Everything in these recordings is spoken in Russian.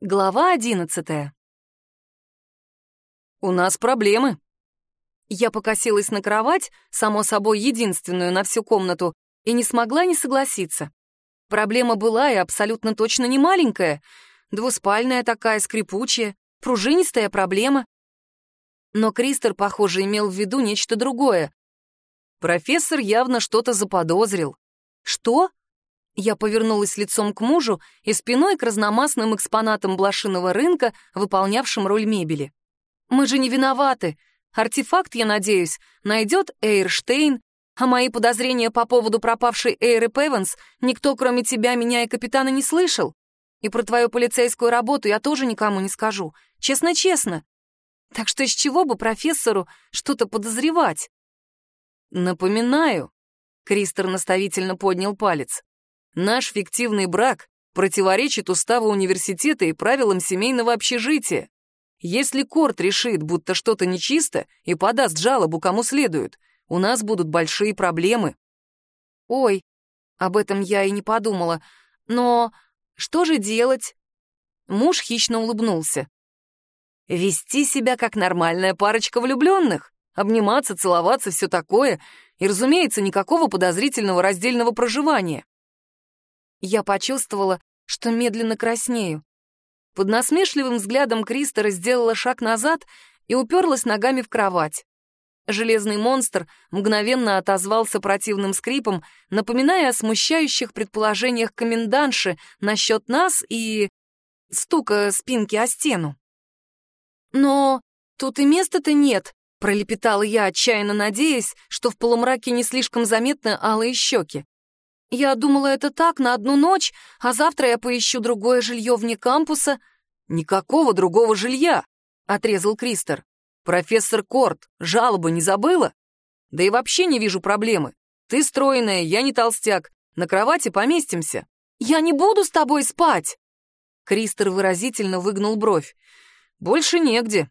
Глава одиннадцатая. «У нас проблемы». Я покосилась на кровать, само собой единственную на всю комнату, и не смогла не согласиться. Проблема была и абсолютно точно не маленькая. Двуспальная такая, скрипучая, пружинистая проблема. Но Кристер, похоже, имел в виду нечто другое. Профессор явно что-то заподозрил. «Что?» Я повернулась лицом к мужу и спиной к разномастным экспонатам блошиного рынка, выполнявшим роль мебели. «Мы же не виноваты. Артефакт, я надеюсь, найдет Эйрштейн, а мои подозрения по поводу пропавшей Эйры Певенс никто, кроме тебя, меня и капитана, не слышал. И про твою полицейскую работу я тоже никому не скажу. Честно-честно. Так что из чего бы профессору что-то подозревать?» «Напоминаю», — Кристер наставительно поднял палец, Наш фиктивный брак противоречит уставу университета и правилам семейного общежития. Если Корт решит, будто что-то нечисто, и подаст жалобу кому следует, у нас будут большие проблемы. Ой, об этом я и не подумала. Но что же делать? Муж хищно улыбнулся. Вести себя как нормальная парочка влюбленных, обниматься, целоваться, все такое, и, разумеется, никакого подозрительного раздельного проживания. Я почувствовала, что медленно краснею. Под насмешливым взглядом Кристера сделала шаг назад и уперлась ногами в кровать. Железный монстр мгновенно отозвался противным скрипом, напоминая о смущающих предположениях комендантши насчет нас и... стука спинки о стену. «Но тут и места-то нет», — пролепетала я, отчаянно надеясь, что в полумраке не слишком заметны алые щеки. Я думала, это так, на одну ночь, а завтра я поищу другое жилье вне кампуса. Никакого другого жилья, отрезал Кристер. Профессор Корт, жалобы не забыла? Да и вообще не вижу проблемы. Ты стройная, я не толстяк. На кровати поместимся. Я не буду с тобой спать. Кристер выразительно выгнул бровь. Больше негде.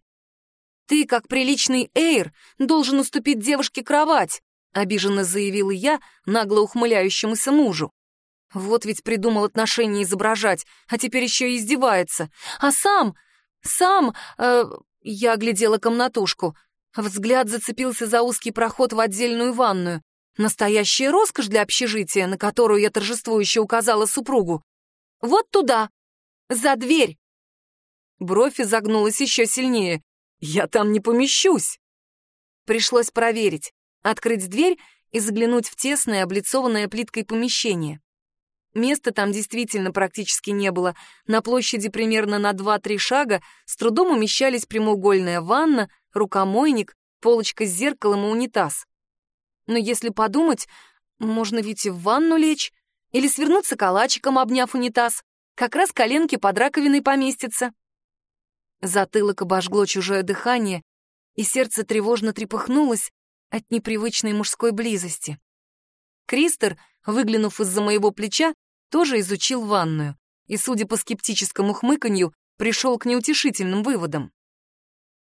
Ты, как приличный эйр, должен уступить девушке кровать. — обиженно заявила я нагло ухмыляющемуся мужу. Вот ведь придумал отношения изображать, а теперь еще и издевается. А сам, сам, э, я оглядела комнатушку. Взгляд зацепился за узкий проход в отдельную ванную. Настоящая роскошь для общежития, на которую я торжествующе указала супругу. Вот туда, за дверь. Бровь изогнулась еще сильнее. Я там не помещусь. Пришлось проверить открыть дверь и заглянуть в тесное, облицованное плиткой помещение. Места там действительно практически не было. На площади примерно на 2-3 шага с трудом умещались прямоугольная ванна, рукомойник, полочка с зеркалом и унитаз. Но если подумать, можно ведь и в ванну лечь или свернуться калачиком, обняв унитаз. Как раз коленки под раковиной поместятся. Затылок обожгло чужое дыхание, и сердце тревожно трепыхнулось, от непривычной мужской близости. Кристер, выглянув из-за моего плеча, тоже изучил ванную и, судя по скептическому хмыканью, пришел к неутешительным выводам.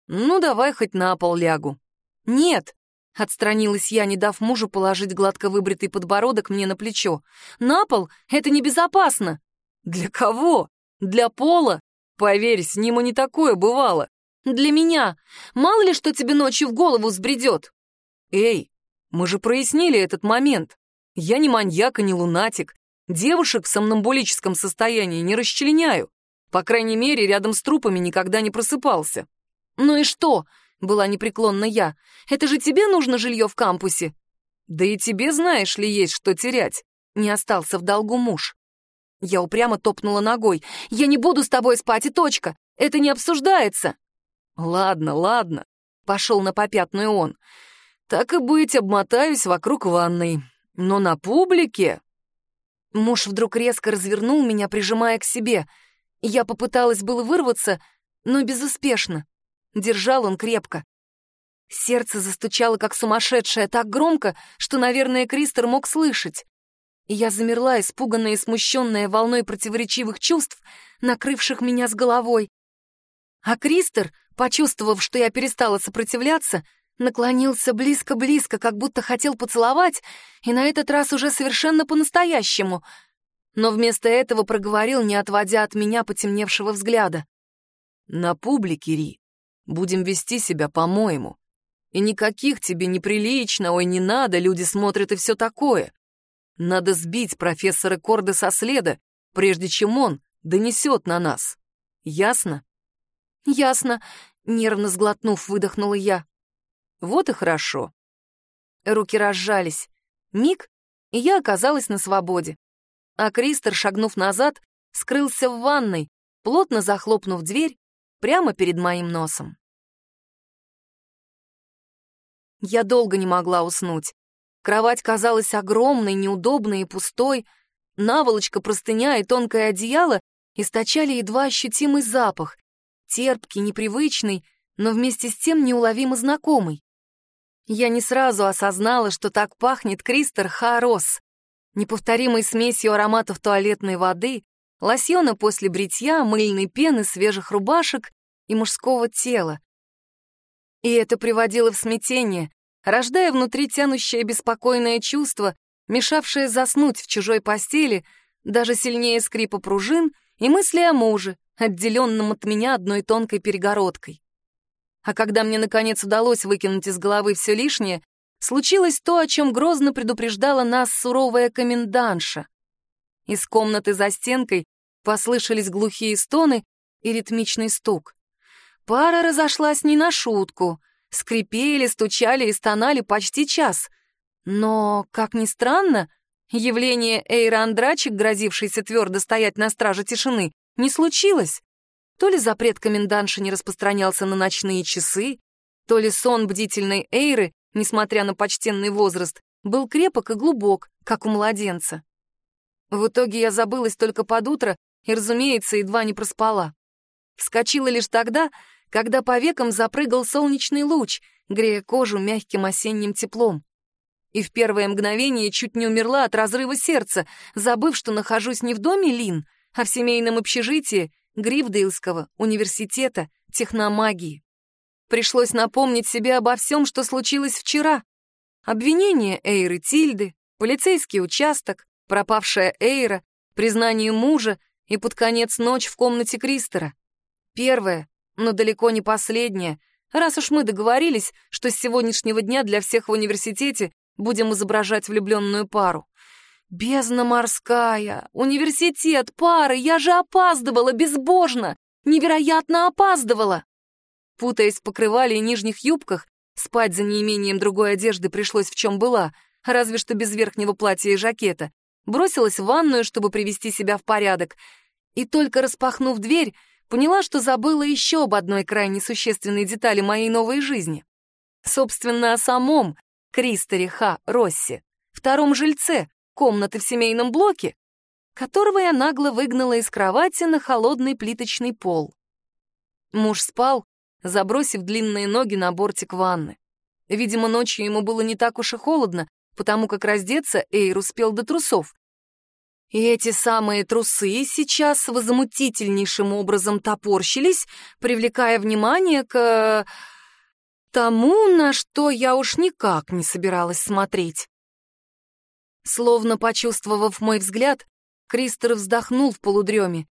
«Ну, давай хоть на пол лягу». «Нет», — отстранилась я, не дав мужу положить гладко выбритый подбородок мне на плечо. «На пол — это небезопасно». «Для кого? Для пола? Поверь, с ним и не такое бывало». «Для меня. Мало ли, что тебе ночью в голову взбредет». «Эй, мы же прояснили этот момент. Я не маньяк и не лунатик. Девушек в сомнамбулическом состоянии не расчленяю. По крайней мере, рядом с трупами никогда не просыпался». «Ну и что?» — была непреклонна я. «Это же тебе нужно жилье в кампусе». «Да и тебе, знаешь ли, есть что терять». Не остался в долгу муж. Я упрямо топнула ногой. «Я не буду с тобой спать, и точка! Это не обсуждается!» «Ладно, ладно», — пошел на попятную он. Так и быть, обмотаюсь вокруг ванной. Но на публике... Муж вдруг резко развернул меня, прижимая к себе. Я попыталась было вырваться, но безуспешно. Держал он крепко. Сердце застучало, как сумасшедшее, так громко, что, наверное, Кристер мог слышать. я замерла, испуганная и смущенная волной противоречивых чувств, накрывших меня с головой. А Кристер, почувствовав, что я перестала сопротивляться, наклонился близко-близко, как будто хотел поцеловать, и на этот раз уже совершенно по-настоящему. но вместо этого проговорил, не отводя от меня потемневшего взгляда. «На публике, Ри, будем вести себя по-моему. И никаких тебе неприлично, ой, не надо, люди смотрят и все такое. Надо сбить профессора Корда со следа, прежде чем он донесет на нас. Ясно?» «Ясно», — нервно сглотнув, выдохнула я. «Вот и хорошо». Руки разжались. Миг, и я оказалась на свободе. А Кристер, шагнув назад, скрылся в ванной, плотно захлопнув дверь прямо перед моим носом. Я долго не могла уснуть. Кровать казалась огромной, неудобной и пустой. Наволочка, простыня и тонкое одеяло источали едва ощутимый запах, терпкий, непривычный, но вместе с тем неуловимо знакомый. Я не сразу осознала, что так пахнет Кристер Харос, неповторимой смесью ароматов туалетной воды, лосьона после бритья, мыльной пены, свежих рубашек и мужского тела. И это приводило в смятение, рождая внутри тянущее беспокойное чувство, мешавшее заснуть в чужой постели, даже сильнее скрипа пружин и мысли о муже, отделенном от меня одной тонкой перегородкой. А когда мне, наконец, удалось выкинуть из головы все лишнее, случилось то, о чем грозно предупреждала нас суровая комендантша. Из комнаты за стенкой послышались глухие стоны и ритмичный стук. Пара разошлась не на шутку. Скрипели, стучали и стонали почти час. Но, как ни странно, явление Эйра Андрачик, грозившейся твердо стоять на страже тишины, не случилось. То ли запрет комендантши не распространялся на ночные часы, то ли сон бдительной Эйры, несмотря на почтенный возраст, был крепок и глубок, как у младенца. В итоге я забылась только под утро и, разумеется, едва не проспала. Вскочила лишь тогда, когда по векам запрыгал солнечный луч, грея кожу мягким осенним теплом. И в первое мгновение чуть не умерла от разрыва сердца, забыв, что нахожусь не в доме Лин, а в семейном общежитии Грифдейлского университета техномагии. Пришлось напомнить себе обо всем, что случилось вчера. Обвинение Эйры Тильды, полицейский участок, пропавшая Эйра, признание мужа и под конец ночь в комнате Кристера. Первое, но далеко не последнее, раз уж мы договорились, что с сегодняшнего дня для всех в университете будем изображать влюбленную пару. Бездна морская, университет, пары, я же опаздывала безбожно, невероятно опаздывала. Путаясь в покрывале и нижних юбках, спать за неимением другой одежды пришлось в чем была, разве что без верхнего платья и жакета. Бросилась в ванную, чтобы привести себя в порядок, и только распахнув дверь, поняла, что забыла еще об одной крайне существенной детали моей новой жизни. Собственно, о самом Кристере Ха Росси, втором жильце, комнаты в семейном блоке, которого я нагло выгнала из кровати на холодный плиточный пол. Муж спал, забросив длинные ноги на бортик ванны. Видимо, ночью ему было не так уж и холодно, потому как раздеться Эйр успел до трусов. И эти самые трусы сейчас возмутительнейшим образом топорщились, привлекая внимание к... тому, на что я уж никак не собиралась смотреть. Словно почувствовав мой взгляд, Кристер вздохнул в полудреме,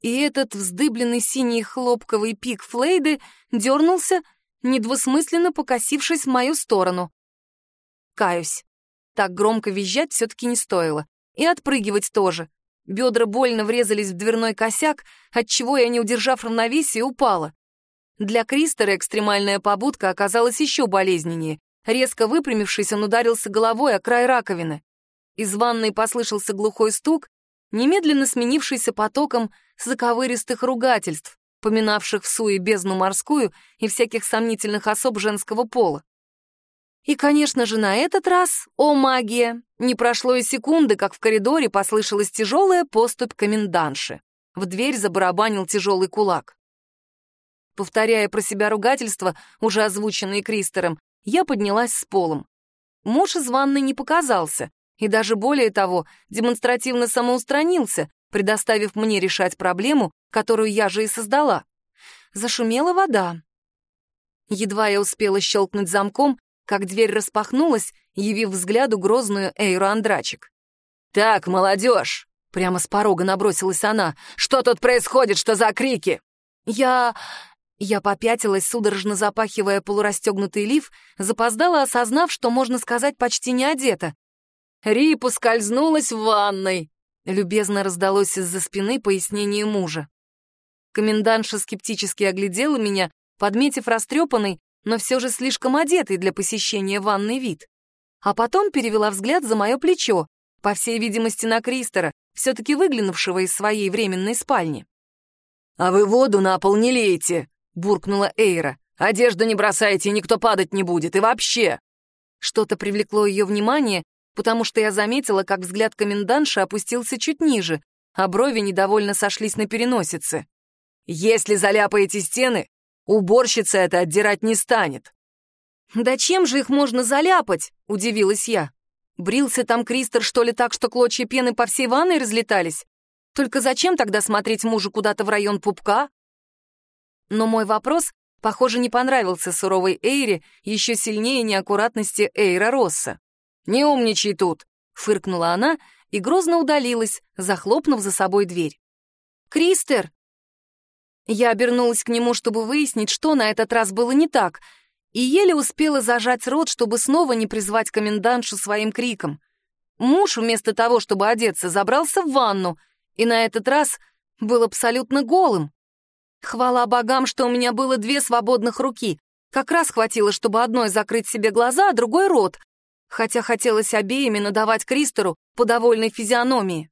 и этот вздыбленный синий хлопковый пик Флейды дернулся, недвусмысленно покосившись в мою сторону. Каюсь. Так громко визжать все-таки не стоило. И отпрыгивать тоже. Бедра больно врезались в дверной косяк, отчего я, не удержав равновесия, упала. Для Кристера экстремальная побудка оказалась еще болезненнее. Резко выпрямившись, он ударился головой о край раковины. Из ванной послышался глухой стук, немедленно сменившийся потоком заковыристых ругательств, поминавших в суе бездну морскую и всяких сомнительных особ женского пола. И, конечно же, на этот раз, о магия, не прошло и секунды, как в коридоре послышалась тяжелая поступь комендантши. В дверь забарабанил тяжелый кулак. Повторяя про себя ругательства, уже озвученные Кристером, я поднялась с полом. Муж из ванной не показался, и даже более того, демонстративно самоустранился, предоставив мне решать проблему, которую я же и создала. Зашумела вода. Едва я успела щелкнуть замком, как дверь распахнулась, явив взгляду грозную Эйру Андрачек. «Так, молодежь, Прямо с порога набросилась она. «Что тут происходит? Что за крики?» «Я...» Я попятилась, судорожно запахивая полурастегнутый лиф, запоздала, осознав, что, можно сказать, почти не одета. Рипу скользнулась в ванной. Любезно раздалось из-за спины пояснение мужа. Комендантша скептически оглядела меня, подметив растрепанный, но все же слишком одетый для посещения ванный вид. А потом перевела взгляд за мое плечо, по всей видимости, на Кристера, все-таки выглянувшего из своей временной спальни. «А вы воду на пол не лейте!» — буркнула Эйра. «Одежду не бросайте, никто падать не будет, и вообще!» Что-то привлекло ее внимание, потому что я заметила, как взгляд комендантши опустился чуть ниже, а брови недовольно сошлись на переносице. «Если заляпаете стены, уборщица это отдирать не станет». «Да чем же их можно заляпать?» — удивилась я. Брился там Кристер, что ли, так, что клочья пены по всей ванной разлетались? Только зачем тогда смотреть мужу куда-то в район пупка? Но мой вопрос, похоже, не понравился суровой Эйре еще сильнее неаккуратности Эйра Росса. «Не умничай тут!» — фыркнула она и грозно удалилась, захлопнув за собой дверь. «Кристер!» Я обернулась к нему, чтобы выяснить, что на этот раз было не так — и еле успела зажать рот, чтобы снова не призвать комендантшу своим криком. Муж, вместо того, чтобы одеться, забрался в ванну, и на этот раз был абсолютно голым. Хвала богам, что у меня было две свободных руки. Как раз хватило, чтобы одной закрыть себе глаза, а другой — рот, хотя хотелось обеими надавать Кристору по довольной физиономии.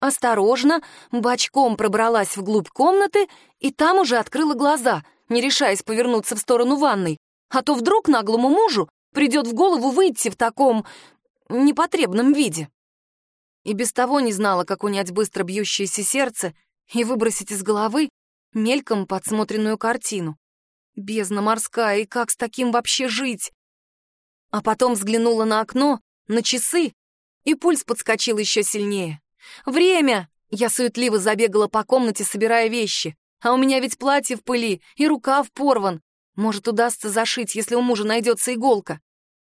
Осторожно, бочком пробралась вглубь комнаты и там уже открыла глаза, не решаясь повернуться в сторону ванной. А то вдруг наглому мужу придет в голову выйти в таком непотребном виде. И без того не знала, как унять быстро бьющееся сердце и выбросить из головы мельком подсмотренную картину. Бездна морская, и как с таким вообще жить? А потом взглянула на окно, на часы, и пульс подскочил еще сильнее. «Время!» Я суетливо забегала по комнате, собирая вещи. А у меня ведь платье в пыли, и рукав порван. Может, удастся зашить, если у мужа найдется иголка.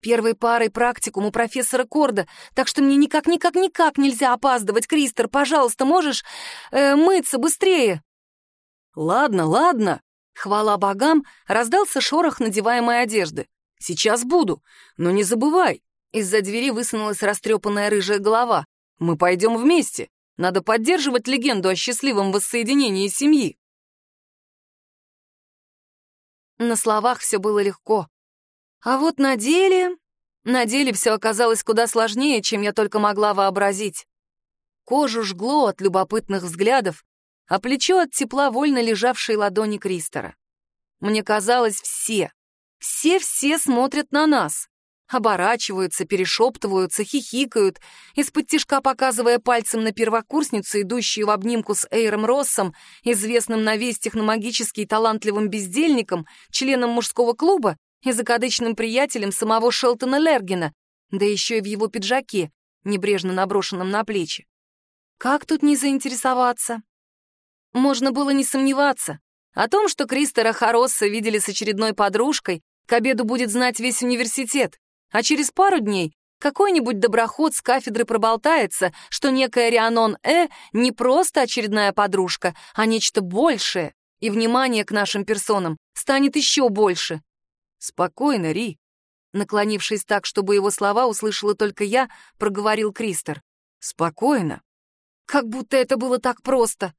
Первой парой практикум у профессора Корда, так что мне никак-никак-никак нельзя опаздывать. Кристер, пожалуйста, можешь э, мыться быстрее?» «Ладно, ладно», — хвала богам, раздался шорох надеваемой одежды. «Сейчас буду, но не забывай». Из-за двери высунулась растрепанная рыжая голова. «Мы пойдем вместе. Надо поддерживать легенду о счастливом воссоединении семьи». На словах все было легко. А вот на деле... На деле все оказалось куда сложнее, чем я только могла вообразить. Кожу жгло от любопытных взглядов, а плечо от тепла вольно лежавшей ладони Кристора. Мне казалось, все, все-все смотрят на нас оборачиваются, перешептываются, хихикают, из-под тишка показывая пальцем на первокурсницу, идущую в обнимку с Эйром Россом, известным на весь техномагический талантливым бездельником, членом мужского клуба и закадычным приятелем самого Шелтона Лергена, да еще и в его пиджаке, небрежно наброшенном на плечи. Как тут не заинтересоваться? Можно было не сомневаться. О том, что Кристера Хоросса видели с очередной подружкой, к обеду будет знать весь университет а через пару дней какой-нибудь доброход с кафедры проболтается, что некая Рианон Э не просто очередная подружка, а нечто большее, и внимание к нашим персонам станет еще больше. Спокойно, Ри. Наклонившись так, чтобы его слова услышала только я, проговорил Кристер. Спокойно. Как будто это было так просто.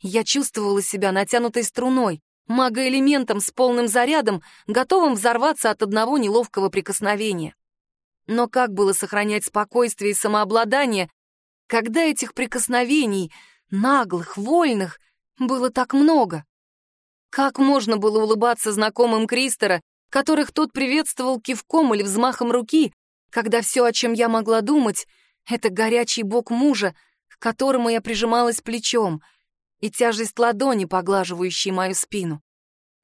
Я чувствовала себя натянутой струной, магоэлементом с полным зарядом, готовым взорваться от одного неловкого прикосновения. Но как было сохранять спокойствие и самообладание, когда этих прикосновений, наглых, вольных, было так много? Как можно было улыбаться знакомым Кристера, которых тот приветствовал кивком или взмахом руки, когда все, о чем я могла думать, это горячий бок мужа, к которому я прижималась плечом — и тяжесть ладони, поглаживающей мою спину.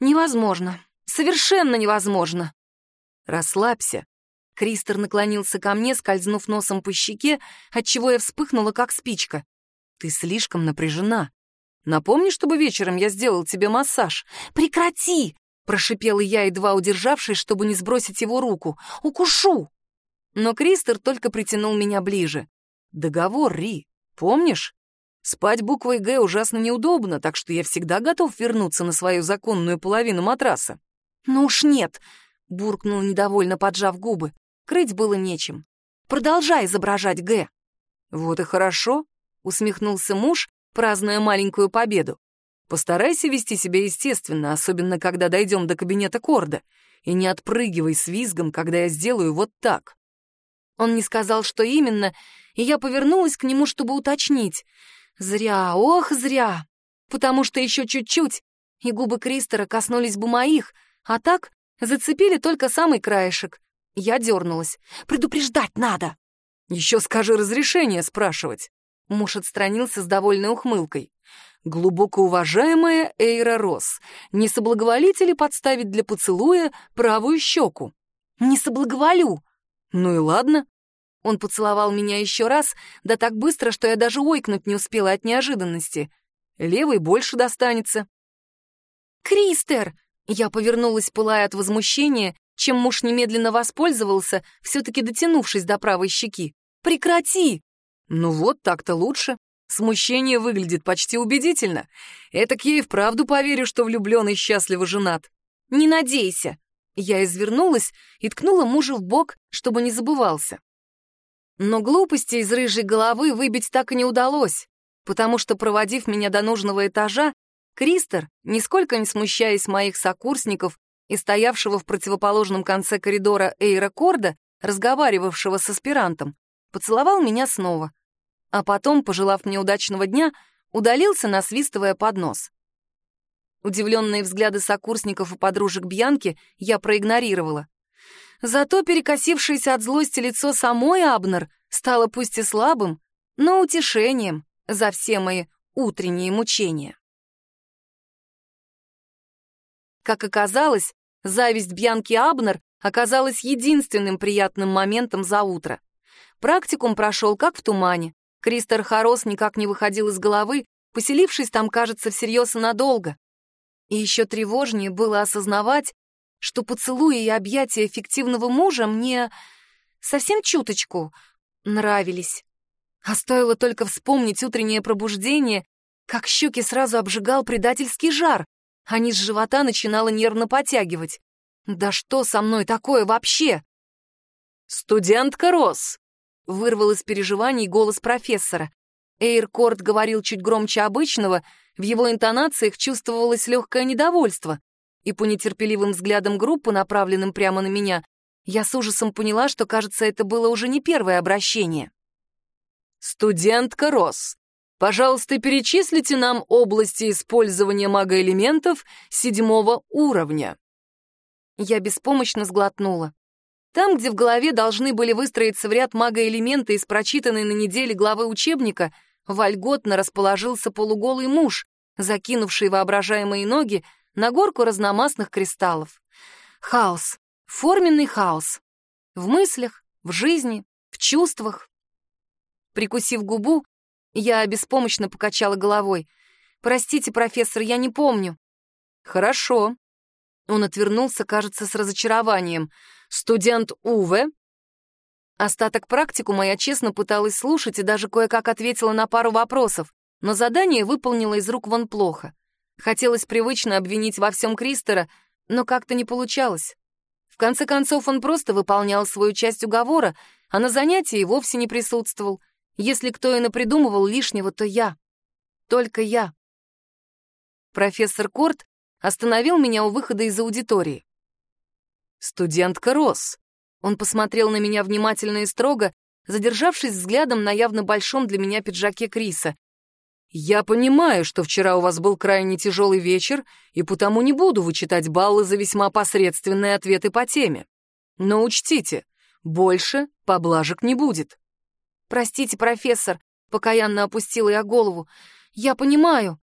Невозможно. Совершенно невозможно. Расслабься. Кристер наклонился ко мне, скользнув носом по щеке, отчего я вспыхнула, как спичка. Ты слишком напряжена. Напомни, чтобы вечером я сделал тебе массаж. Прекрати! Прошипела я, едва удержавшись, чтобы не сбросить его руку. Укушу! Но Кристер только притянул меня ближе. Договор, Ри. Помнишь? Спать буквой «Г» ужасно неудобно, так что я всегда готов вернуться на свою законную половину матраса. «Ну уж нет», — буркнул недовольно, поджав губы. Крыть было нечем. «Продолжай изображать «Г». «Вот и хорошо», — усмехнулся муж, празднуя маленькую победу. «Постарайся вести себя естественно, особенно когда дойдем до кабинета Корда, и не отпрыгивай с визгом, когда я сделаю вот так». Он не сказал, что именно, и я повернулась к нему, чтобы уточнить. Зря, ох, зря. Потому что еще чуть-чуть, и губы Кристера коснулись бы моих, а так зацепили только самый краешек. Я дернулась. «Предупреждать надо!» «Еще скажи разрешение спрашивать». Муж отстранился с довольной ухмылкой. «Глубоко уважаемая Эйра Росс, не соблаговолите ли подставить для поцелуя правую щеку?» «Не соблаговолю!» «Ну и ладно». Он поцеловал меня еще раз, да так быстро, что я даже ойкнуть не успела от неожиданности. Левой больше достанется. «Кристер!» Я повернулась, пылая от возмущения, чем муж немедленно воспользовался, все-таки дотянувшись до правой щеки. «Прекрати!» «Ну вот, так-то лучше. Смущение выглядит почти убедительно. Этак я и вправду поверю, что влюбленный счастливо женат». «Не надейся!» Я извернулась и ткнула мужа в бок, чтобы не забывался. Но глупости из рыжей головы выбить так и не удалось, потому что, проводив меня до нужного этажа, Кристер, нисколько не смущаясь моих сокурсников и стоявшего в противоположном конце коридора Эйра Корда, разговаривавшего с аспирантом, поцеловал меня снова, а потом, пожелав мне удачного дня, удалился, насвистывая под нос. Удивленные взгляды сокурсников и подружек Бьянки я проигнорировала. Зато перекосившееся от злости лицо самой Абнер стало пусть и слабым, но утешением за все мои утренние мучения. Как оказалось, зависть Бьянки Абнер оказалась единственным приятным моментом за утро. Практикум прошел как в тумане. Кристер Харос никак не выходил из головы, поселившись там, кажется, всерьез и надолго. И еще тревожнее было осознавать, что поцелуи и объятия эффективного мужа мне совсем чуточку нравились. А стоило только вспомнить утреннее пробуждение, как щеки сразу обжигал предательский жар, а низ живота начинало нервно потягивать. «Да что со мной такое вообще?» «Студентка Росс!» — вырвал из переживаний голос профессора. Эйркорд говорил чуть громче обычного — в его интонациях чувствовалось легкое недовольство, и по нетерпеливым взглядам группы, направленным прямо на меня, я с ужасом поняла, что, кажется, это было уже не первое обращение. «Студентка Росс, пожалуйста, перечислите нам области использования магоэлементов седьмого уровня». Я беспомощно сглотнула. Там, где в голове должны были выстроиться в ряд магоэлементы из прочитанной на неделе главы учебника, вольготно расположился полуголый муж, закинувший воображаемые ноги на горку разномастных кристаллов. Хаос. Форменный хаос. В мыслях, в жизни, в чувствах. Прикусив губу, я беспомощно покачала головой. «Простите, профессор, я не помню». «Хорошо». Он отвернулся, кажется, с разочарованием. «Студент Уве Остаток практикума я честно пыталась слушать и даже кое-как ответила на пару вопросов, но задание выполнила из рук вон плохо. Хотелось привычно обвинить во всем Кристера, но как-то не получалось. В конце концов, он просто выполнял свою часть уговора, а на занятии и вовсе не присутствовал. Если кто и напридумывал лишнего, то я. Только я. Профессор Корт остановил меня у выхода из аудитории. «Студентка Росс, он посмотрел на меня внимательно и строго, задержавшись взглядом на явно большом для меня пиджаке Криса. «Я понимаю, что вчера у вас был крайне тяжелый вечер, и потому не буду вычитать баллы за весьма посредственные ответы по теме. Но учтите, больше поблажек не будет». «Простите, профессор», — покаянно опустила я голову. «Я понимаю».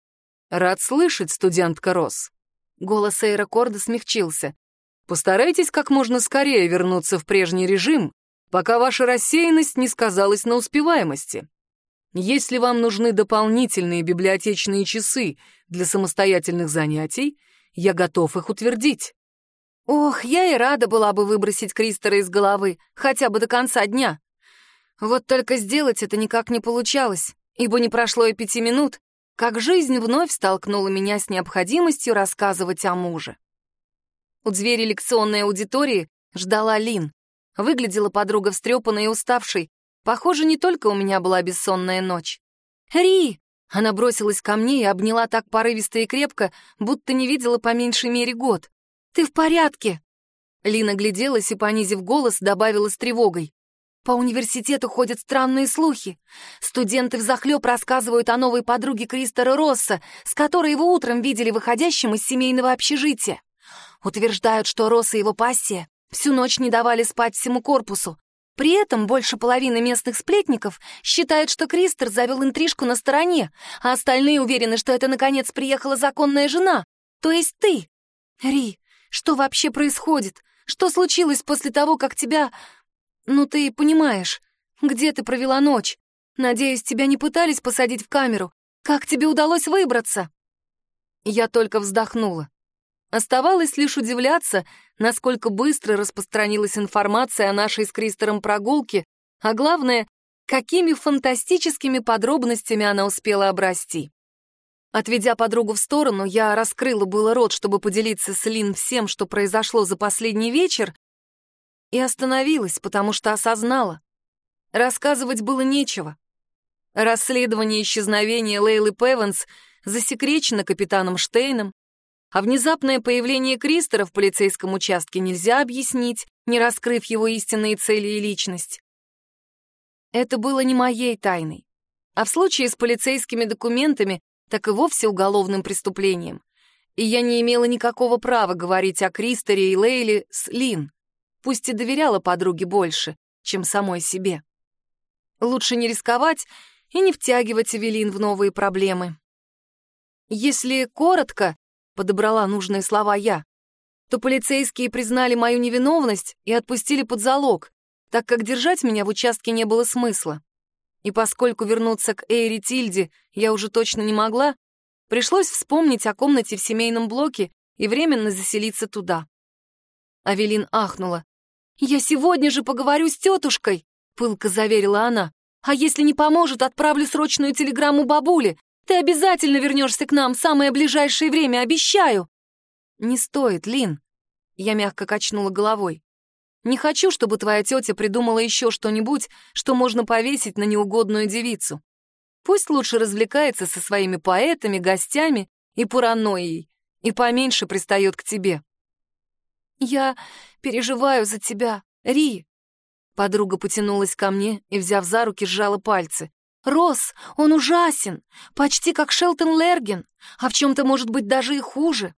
«Рад слышать, студентка Росс». Голос Эйра Корда смягчился. Постарайтесь как можно скорее вернуться в прежний режим, пока ваша рассеянность не сказалась на успеваемости. Если вам нужны дополнительные библиотечные часы для самостоятельных занятий, я готов их утвердить. Ох, я и рада была бы выбросить Кристера из головы, хотя бы до конца дня. Вот только сделать это никак не получалось, ибо не прошло и пяти минут, как жизнь вновь столкнула меня с необходимостью рассказывать о муже. У двери лекционной аудитории ждала Лин. Выглядела подруга встрепанной и уставшей. Похоже, не только у меня была бессонная ночь. «Ри!» Она бросилась ко мне и обняла так порывисто и крепко, будто не видела по меньшей мере год. «Ты в порядке?» Лина гляделась и, понизив голос, добавила с тревогой. «По университету ходят странные слухи. Студенты взахлеб рассказывают о новой подруге Кристера Росса, с которой его утром видели выходящим из семейного общежития. Утверждают, что Росса и его пассия всю ночь не давали спать всему корпусу. При этом больше половины местных сплетников считают, что Кристер завел интрижку на стороне, а остальные уверены, что это, наконец, приехала законная жена, то есть ты. Ри, что вообще происходит? Что случилось после того, как тебя... Ну, ты понимаешь, где ты провела ночь? Надеюсь, тебя не пытались посадить в камеру. Как тебе удалось выбраться?» Я только вздохнула. Оставалось лишь удивляться, насколько быстро распространилась информация о нашей с Кристером прогулке, а главное, какими фантастическими подробностями она успела обрасти. Отведя подругу в сторону, я раскрыла было рот, чтобы поделиться с Лин всем, что произошло за последний вечер, и остановилась, потому что осознала. Рассказывать было нечего. Расследование исчезновения Лейлы Певенс засекречено капитаном Штейном, а внезапное появление Кристера в полицейском участке нельзя объяснить, не раскрыв его истинные цели и личность. Это было не моей тайной, а в случае с полицейскими документами так и вовсе уголовным преступлением. И я не имела никакого права говорить о Кристере и Лейле с Лин, пусть и доверяла подруге больше, чем самой себе. Лучше не рисковать и не втягивать Эвелин в новые проблемы. Если коротко, подобрала нужные слова я, то полицейские признали мою невиновность и отпустили под залог, так как держать меня в участке не было смысла. И поскольку вернуться к Эйри Тильде я уже точно не могла, пришлось вспомнить о комнате в семейном блоке и временно заселиться туда. Авелин ахнула. «Я сегодня же поговорю с тетушкой», — пылко заверила она. «А если не поможет, отправлю срочную телеграмму бабуле. Ты обязательно вернешься к нам в самое ближайшее время, обещаю!» «Не стоит, Лин», — я мягко качнула головой. «Не хочу, чтобы твоя тетя придумала еще что-нибудь, что можно повесить на неугодную девицу. Пусть лучше развлекается со своими поэтами, гостями и паранойей, и поменьше пристает к тебе». «Я переживаю за тебя, Ри!» Подруга потянулась ко мне и, взяв за руки, сжала пальцы. Росс, он ужасен, почти как Шелтон Лерген, а в чем-то может быть даже и хуже.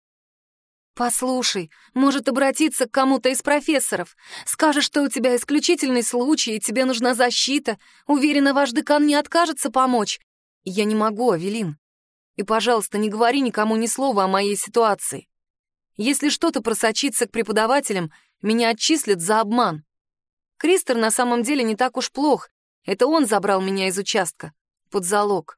Послушай, может обратиться к кому-то из профессоров. Скажешь, что у тебя исключительный случай, и тебе нужна защита. Уверена, ваш декан не откажется помочь. Я не могу, Авелин. И, пожалуйста, не говори никому ни слова о моей ситуации. Если что-то просочится к преподавателям, меня отчислят за обман. Кристер на самом деле не так уж плох, это он забрал меня из участка. Под залог.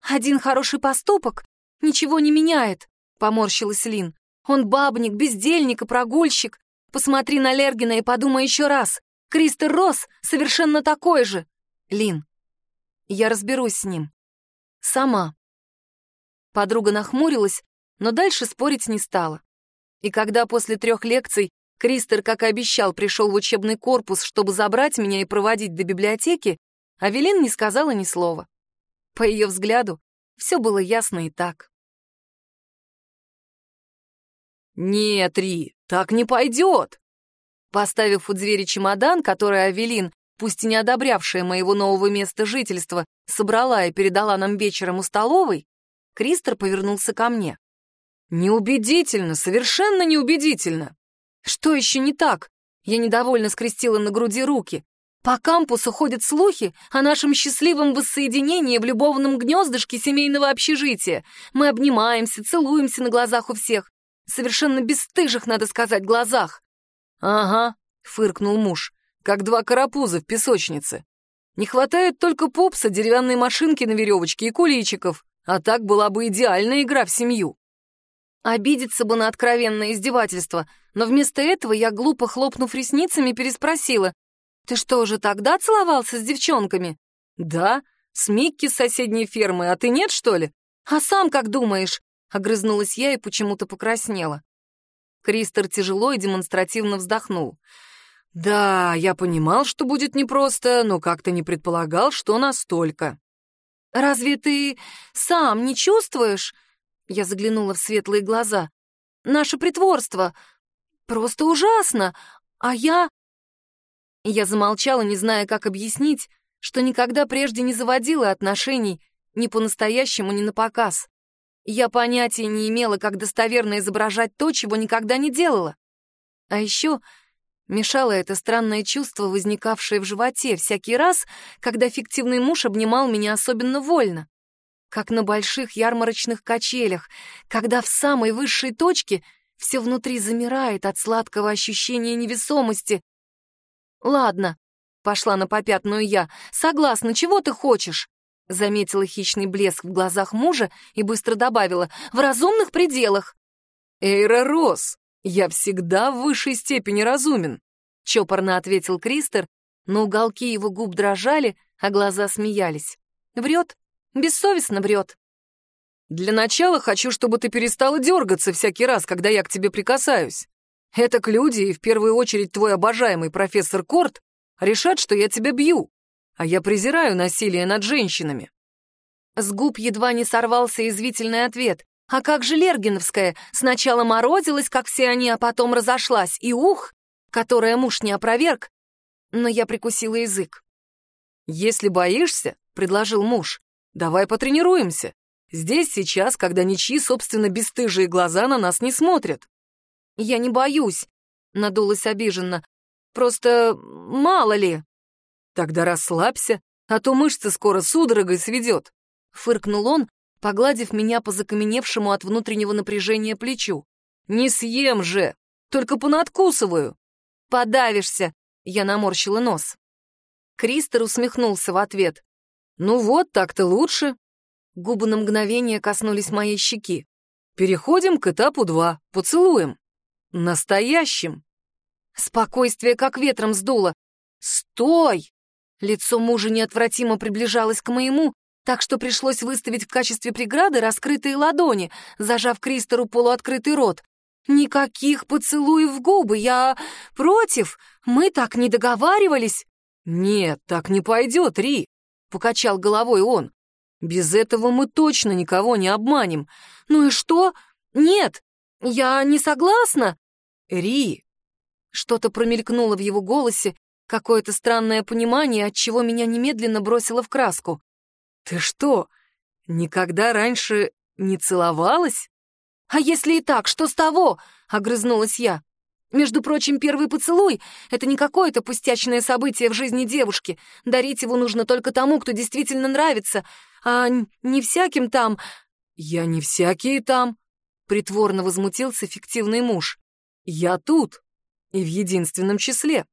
«Один хороший поступок ничего не меняет», — поморщилась Лин. «Он бабник, бездельник и прогульщик. Посмотри на Лергина и подумай еще раз. Кристер Росс совершенно такой же. Лин, я разберусь с ним. Сама». Подруга нахмурилась, но дальше спорить не стала. И когда после трех лекций Кристер, как и обещал, пришел в учебный корпус, чтобы забрать меня и проводить до библиотеки, Авелин не сказала ни слова. По ее взгляду, все было ясно и так. «Нет, Ри, так не пойдет!» Поставив у двери чемодан, который Авелин, пусть и не одобрявшая моего нового места жительства, собрала и передала нам вечером у столовой, Кристер повернулся ко мне. «Неубедительно, совершенно неубедительно. Что еще не так? Я недовольно скрестила на груди руки. По кампусу ходят слухи о нашем счастливом воссоединении в любовном гнездышке семейного общежития. Мы обнимаемся, целуемся на глазах у всех. Совершенно бесстыжих, надо сказать, глазах. «Ага», — фыркнул муж, — «как два карапуза в песочнице. Не хватает только попса, деревянной машинки на веревочке и куличиков, а так была бы идеальная игра в семью». Обидеться бы на откровенное издевательство, но вместо этого я, глупо хлопнув ресницами, переспросила. «Ты что, уже тогда целовался с девчонками?» «Да. С Микки с соседней фермы, а ты нет, что ли? А сам как думаешь? Огрызнулась я и почему-то покраснела. Кристер тяжело и демонстративно вздохнул. «Да, я понимал, что будет непросто, но как-то не предполагал, что настолько». «Разве ты сам не чувствуешь?» Я заглянула в светлые глаза. «Наше притворство просто ужасно, а я...» Я замолчала, не зная, как объяснить, что никогда прежде не заводила отношений ни по-настоящему, ни на показ. Я понятия не имела, как достоверно изображать то, чего никогда не делала. А еще мешало это странное чувство, возникавшее в животе всякий раз, когда фиктивный муж обнимал меня особенно вольно. Как на больших ярмарочных качелях, когда в самой высшей точке все внутри замирает от сладкого ощущения невесомости. «Ладно», — пошла на попятную я, — «согласна, чего ты хочешь?» Заметила хищный блеск в глазах мужа и быстро добавила «В разумных пределах». «Эйра Рос, я всегда в высшей степени разумен», — чопорно ответил Кристер, но уголки его губ дрожали, а глаза смеялись. «Врет, бессовестно врет». «Для начала хочу, чтобы ты перестала дергаться всякий раз, когда я к тебе прикасаюсь. Это к люди, и в первую очередь твой обожаемый профессор Корт, решат, что я тебя бью а я презираю насилие над женщинами». С губ едва не сорвался извительный ответ. «А как же Лергиновская? Сначала морозилась, как все они, а потом разошлась. И ух, которая муж не опроверг». Но я прикусила язык. «Если боишься, — предложил муж, — давай потренируемся. Здесь сейчас, когда ничьи, собственно, бесстыжие глаза на нас не смотрят». «Я не боюсь», — надулась обиженно. «Просто мало ли». «Тогда расслабься, а то мышцы скоро судорогой сведет», — фыркнул он, погладив меня по закаменевшему от внутреннего напряжения плечу. «Не съем же, только понадкусываю». «Подавишься», — я наморщила нос. Кристер усмехнулся в ответ. «Ну вот, так-то лучше». Губы на мгновение коснулись моей щеки. «Переходим к этапу два. Поцелуем. Настоящим». Спокойствие как ветром сдуло. «Стой!» Лицо мужа неотвратимо приближалось к моему, так что пришлось выставить в качестве преграды раскрытые ладони, зажав Кристору полуоткрытый рот. «Никаких поцелуев в губы, я против, мы так не договаривались». «Нет, так не пойдет, Ри», — покачал головой он. «Без этого мы точно никого не обманем». «Ну и что? Нет, я не согласна». «Ри!» Что-то промелькнуло в его голосе, Какое-то странное понимание, от чего меня немедленно бросило в краску. «Ты что, никогда раньше не целовалась?» «А если и так, что с того?» — огрызнулась я. «Между прочим, первый поцелуй — это не какое-то пустячное событие в жизни девушки. Дарить его нужно только тому, кто действительно нравится, а не всяким там...» «Я не всякие там», — притворно возмутился фиктивный муж. «Я тут, и в единственном числе».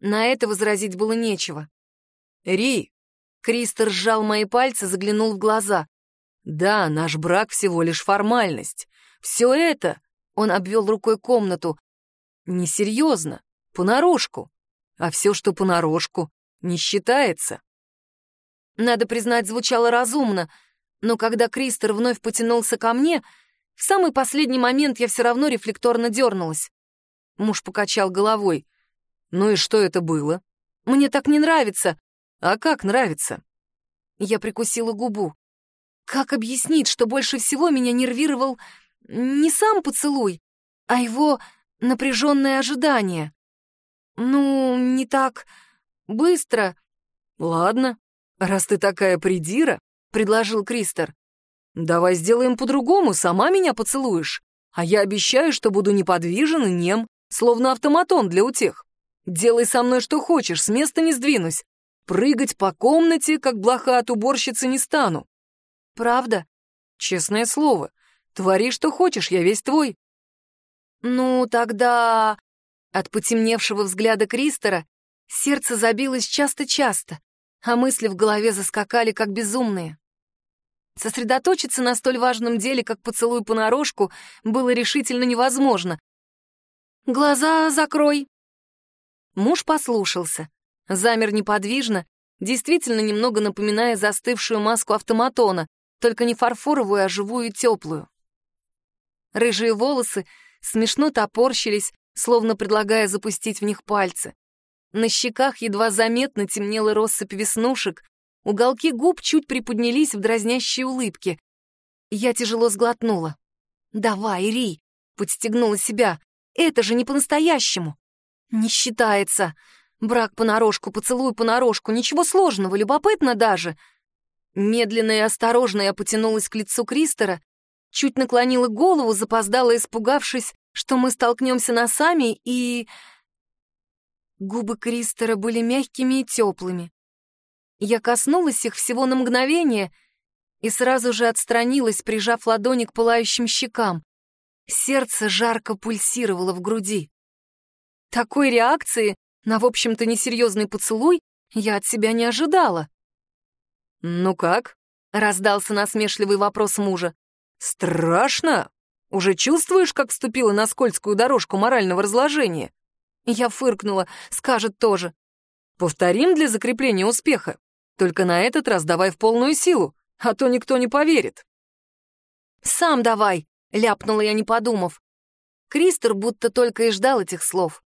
На это возразить было нечего. «Ри!» Кристер сжал мои пальцы, заглянул в глаза. «Да, наш брак всего лишь формальность. Все это...» — он обвел рукой комнату. «Несерьезно, понарошку. А все, что понарошку, не считается». Надо признать, звучало разумно, но когда Кристер вновь потянулся ко мне, в самый последний момент я все равно рефлекторно дернулась. Муж покачал головой. «Ну и что это было?» «Мне так не нравится». «А как нравится?» Я прикусила губу. Как объяснить, что больше всего меня нервировал не сам поцелуй, а его напряженное ожидание? Ну, не так быстро. Ладно, раз ты такая придира, предложил Кристер. Давай сделаем по-другому, сама меня поцелуешь. А я обещаю, что буду неподвижен и нем, словно автоматон для утех. Делай со мной что хочешь, с места не сдвинусь. Прыгать по комнате, как блоха от уборщицы, не стану. Правда? Честное слово. Твори, что хочешь, я весь твой. Ну, тогда... От потемневшего взгляда Кристера сердце забилось часто-часто, а мысли в голове заскакали, как безумные. Сосредоточиться на столь важном деле, как поцелуй понарошку, было решительно невозможно. «Глаза закрой», Муж послушался, замер неподвижно, действительно немного напоминая застывшую маску автоматона, только не фарфоровую, а живую и теплую. Рыжие волосы смешно топорщились, словно предлагая запустить в них пальцы. На щеках едва заметно темнела россыпь веснушек, уголки губ чуть приподнялись в дразнящей улыбке. Я тяжело сглотнула. «Давай, Ри!» — подстегнула себя. «Это же не по-настоящему!» «Не считается!» Брак понарошку, поцелуй понарошку, ничего сложного, любопытно даже. Медленно и осторожно я потянулась к лицу Кристера, чуть наклонила голову, запоздала, испугавшись, что мы столкнемся носами, и... Губы Кристера были мягкими и теплыми. Я коснулась их всего на мгновение и сразу же отстранилась, прижав ладони к пылающим щекам. Сердце жарко пульсировало в груди. Такой реакции на, в общем-то, несерьезный поцелуй я от себя не ожидала. «Ну как?» — раздался насмешливый вопрос мужа. «Страшно? Уже чувствуешь, как вступила на скользкую дорожку морального разложения?» Я фыркнула, скажет тоже. «Повторим для закрепления успеха. Только на этот раз давай в полную силу, а то никто не поверит». «Сам давай», — ляпнула я, не подумав. Кристер будто только и ждал этих слов.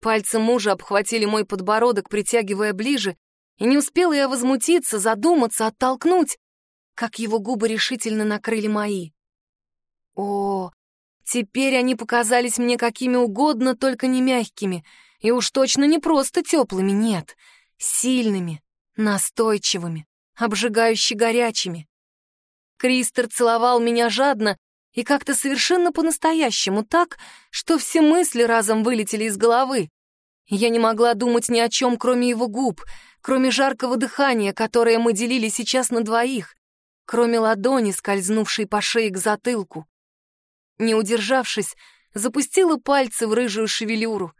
Пальцы мужа обхватили мой подбородок, притягивая ближе, и не успела я возмутиться, задуматься, оттолкнуть, как его губы решительно накрыли мои. О, теперь они показались мне какими угодно, только не мягкими, и уж точно не просто теплыми, нет, сильными, настойчивыми, обжигающе горячими. Кристер целовал меня жадно и как-то совершенно по-настоящему так, что все мысли разом вылетели из головы. Я не могла думать ни о чем, кроме его губ, кроме жаркого дыхания, которое мы делили сейчас на двоих, кроме ладони, скользнувшей по шее к затылку. Не удержавшись, запустила пальцы в рыжую шевелюру.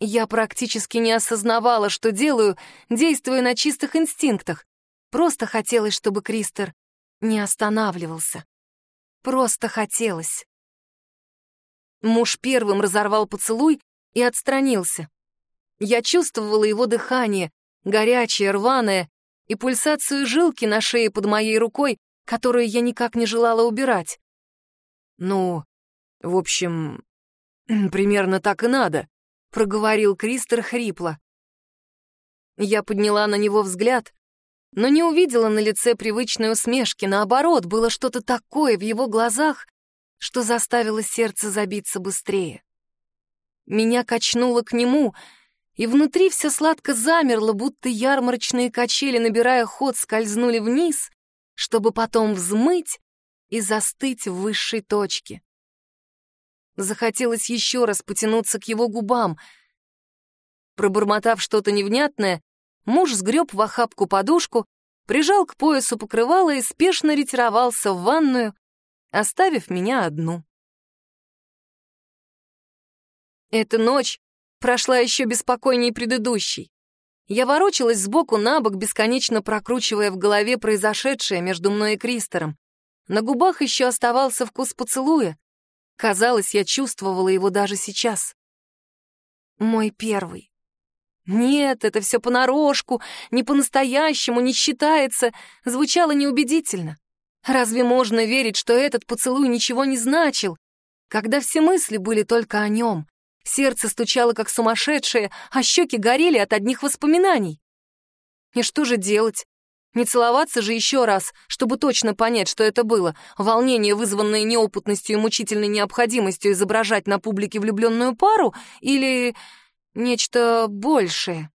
Я практически не осознавала, что делаю, действуя на чистых инстинктах. Просто хотелось, чтобы Кристер не останавливался. Просто хотелось. Муж первым разорвал поцелуй и отстранился. Я чувствовала его дыхание, горячее, рваное, и пульсацию жилки на шее под моей рукой, которую я никак не желала убирать. «Ну, в общем, примерно так и надо», — проговорил Кристер хрипло. Я подняла на него взгляд, но не увидела на лице привычной усмешки. Наоборот, было что-то такое в его глазах, что заставило сердце забиться быстрее. Меня качнуло к нему, и внутри все сладко замерло, будто ярмарочные качели, набирая ход, скользнули вниз, чтобы потом взмыть и застыть в высшей точке. Захотелось еще раз потянуться к его губам. Пробормотав что-то невнятное, Муж сгреб в охапку подушку, прижал к поясу покрывало и спешно ретировался в ванную, оставив меня одну. Эта ночь прошла еще беспокойней предыдущей. Я ворочалась сбоку на бок, бесконечно прокручивая в голове произошедшее между мной и Кристером. На губах еще оставался вкус поцелуя. Казалось, я чувствовала его даже сейчас. Мой первый. Нет, это все понарошку, не по-настоящему, не считается, звучало неубедительно. Разве можно верить, что этот поцелуй ничего не значил, когда все мысли были только о нем? Сердце стучало как сумасшедшее, а щеки горели от одних воспоминаний. И что же делать? Не целоваться же еще раз, чтобы точно понять, что это было. Волнение, вызванное неопытностью и мучительной необходимостью изображать на публике влюбленную пару, или Нечто большее.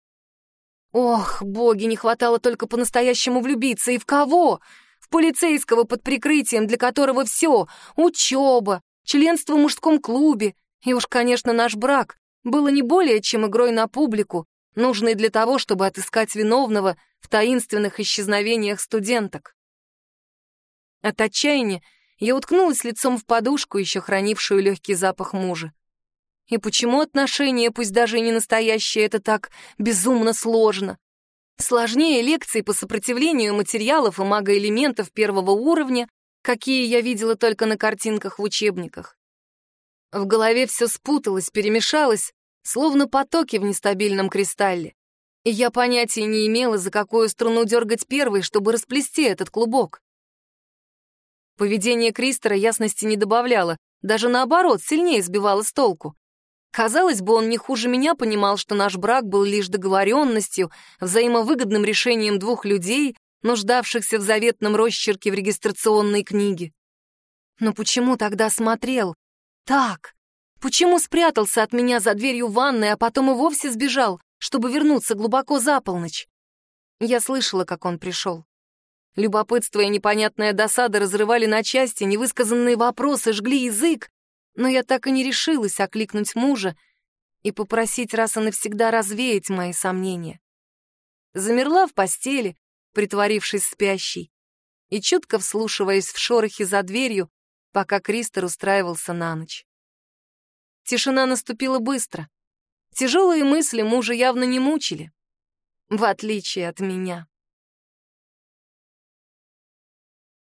Ох, боги, не хватало только по-настоящему влюбиться. И в кого? В полицейского под прикрытием, для которого все — учеба, членство в мужском клубе. И уж, конечно, наш брак было не более чем игрой на публику, нужной для того, чтобы отыскать виновного в таинственных исчезновениях студенток. От отчаяния я уткнулась лицом в подушку, еще хранившую легкий запах мужа. И почему отношения, пусть даже и не настоящие, это так безумно сложно? Сложнее лекции по сопротивлению материалов и магоэлементов первого уровня, какие я видела только на картинках в учебниках. В голове все спуталось, перемешалось, словно потоки в нестабильном кристалле. И я понятия не имела, за какую струну дергать первой, чтобы расплести этот клубок. Поведение Кристера ясности не добавляло, даже наоборот, сильнее сбивало с толку. Казалось бы, он не хуже меня понимал, что наш брак был лишь договоренностью, взаимовыгодным решением двух людей, нуждавшихся в заветном росчерке в регистрационной книге. Но почему тогда смотрел? Так. Почему спрятался от меня за дверью ванной, а потом и вовсе сбежал, чтобы вернуться глубоко за полночь? Я слышала, как он пришел. Любопытство и непонятная досада разрывали на части, невысказанные вопросы жгли язык, но я так и не решилась окликнуть мужа и попросить раз и навсегда развеять мои сомнения. Замерла в постели, притворившись спящей, и чутко вслушиваясь в шорохи за дверью, пока Кристер устраивался на ночь. Тишина наступила быстро. Тяжелые мысли мужа явно не мучили, в отличие от меня.